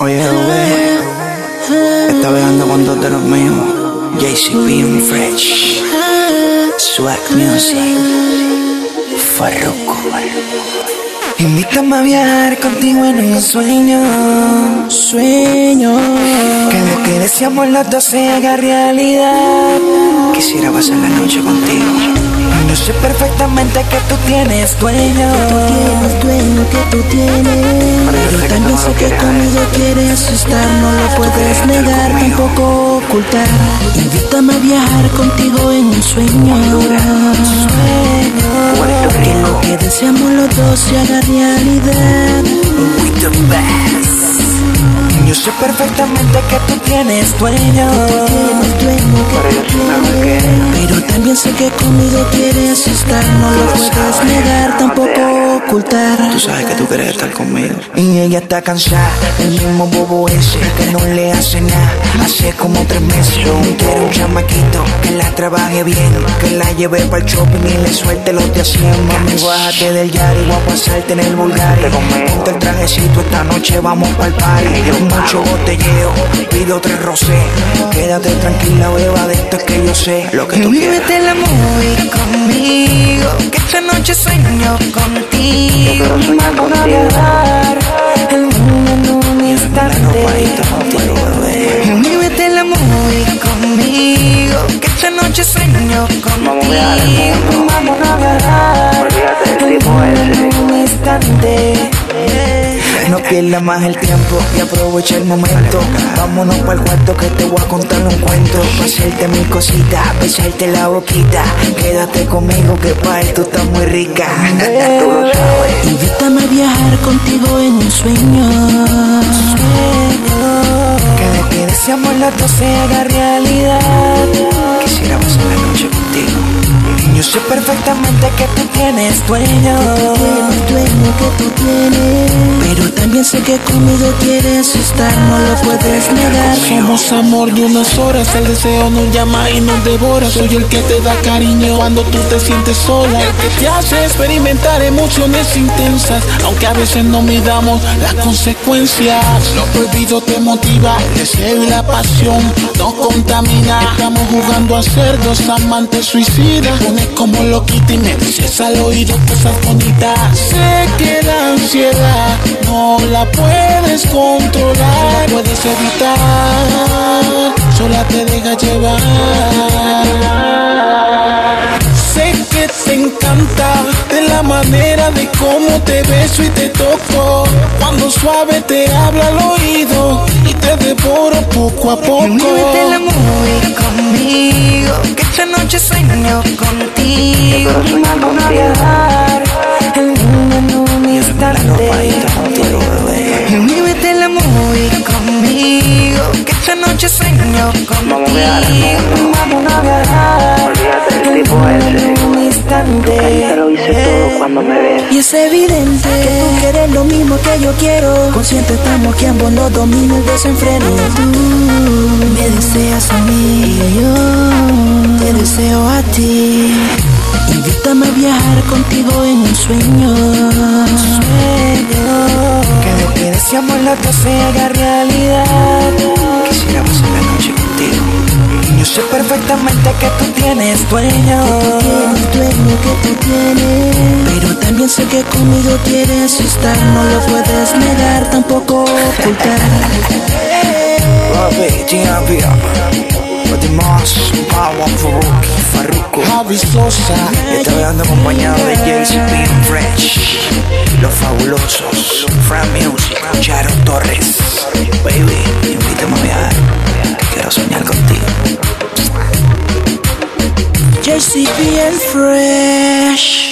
Oye, bebé, está viajando con dos de los míos. JCP and Fresh. Swag Music. Farruko. Invítame a viajar contigo en un sueño. Sueño. Que lo que deseamos los dos se haga realidad. Quisiera pasar la noche contigo. Yo sé perfectamente que tú tienes dueño. tienes dueño que tú tienes. Pero también sé que conmigo quieres estar, no lo puedes negar, tampoco ocultar. Invítame a viajar contigo en un sueño. Que lo que deseamos los dos se haga realidad. We the best. Yo sé perfectamente que tú tienes dueño. Tienes dueño que tú tienes. Pero también sé que conmigo quieres estar, no lo puedes negar, tampoco ocultar. Tú sabes que tú quieres estar conmigo. Y ella está cansada, el mismo bobo ese que no le hace nada. Hace como tres meses quiere un chamaquito que la trabaje bien, que la lleve para el shopping y le suelte los de 100. Mami, bájate del yari, voy a pasarte en el vulgar. Ponte el trajecito, esta noche vamos para el party. Mucho botelleo, pido tres rosé. Quédate tranquila, de esto es que yo sé lo que tú quieres. Vívete el amor conmigo, que esta noche sueño contigo. Vamos a viajar el mundo pierdas más el tiempo y aprovecha el momento. Vámonos para el cuarto que te voy a contar un cuento. Pa' hacerte mil cositas, besarte la boquita. Quédate conmigo que pa' él tú estás muy rica. Tú lo sabes. Invítame a viajar contigo en un sueño. Que lo que deseamos los dos se haga realidad. Quisiera pasar la noche contigo. Yo sé perfectamente que tú tienes dueño. Tienes dueño que tú tienes. Sé que conmigo quieres estar, no lo puedes negar. Somos amor de unas horas, el deseo nos llama y nos devora. Soy el que te da cariño cuando tú te sientes sola, el que te hace experimentar emociones intensas, aunque a veces no midamos las consecuencias. Lo prohibido te motiva, el deseo y la pasión nos contamina. Estamos jugando a ser dos amantes suicidas. Pones como loquita y me dices al oído cosas bonitas. Sé que la ansiedad no la puedes controlar, no puedes evitar, sola te deja llevar. Sé que te encanta de la manera de cómo te beso y te toco, cuando suave te habla al oído y te devoro poco a poco. Vívete el amor conmigo, que esta noche sueño contigo. Vamos a viajar el mundo en un La instante. Amor conmigo, que esta noche sueño contigo. Vamos a viajar el mundo en un instante. Y es evidente que tú quieres lo mismo que yo quiero. Consciente estamos que ambos nos domina el desenfreno. Tú me deseas a mí y yo te deseo a ti. Invítame a viajar contigo en un sueño. Que lo que se haga realidad. Quisiera pasar la noche contigo. Yo sé perfectamente que tú tienes dueño. Tienes dueño que tú tienes. Pero también sé que conmigo quieres estar. No lo puedes negar, tampoco ocultar. Farruko. Javi Sosa, Estoy ando acompañado de JCP and Fresh. Los fabulosos. Fran Music. Charo Torres. Baby, invítame a viajar. Que quiero soñar contigo. JCP and Fresh.